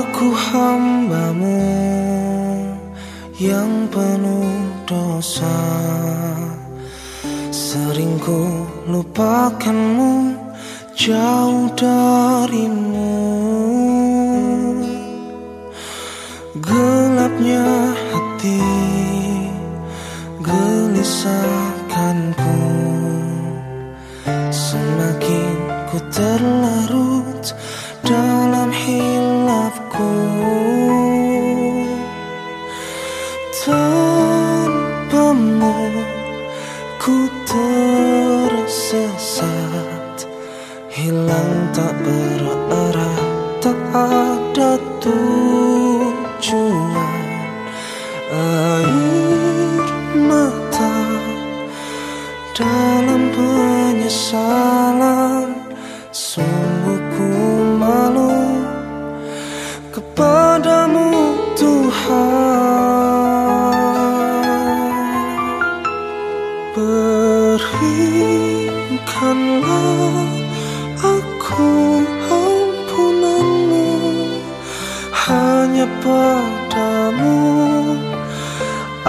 Aku hambamu yang penuh dosa. Sering ku lupakanmu jauh darimu. Gelapnya hati gelisahkanku. Semakin ku terlarut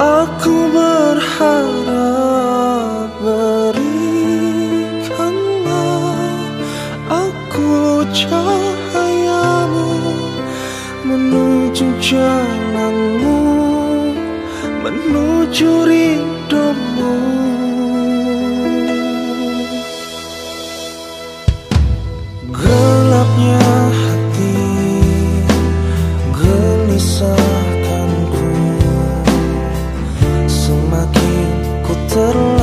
Aku berharap Berikanlah aku cahayamu Menuju jalanmu Menuju ridhomu terlalu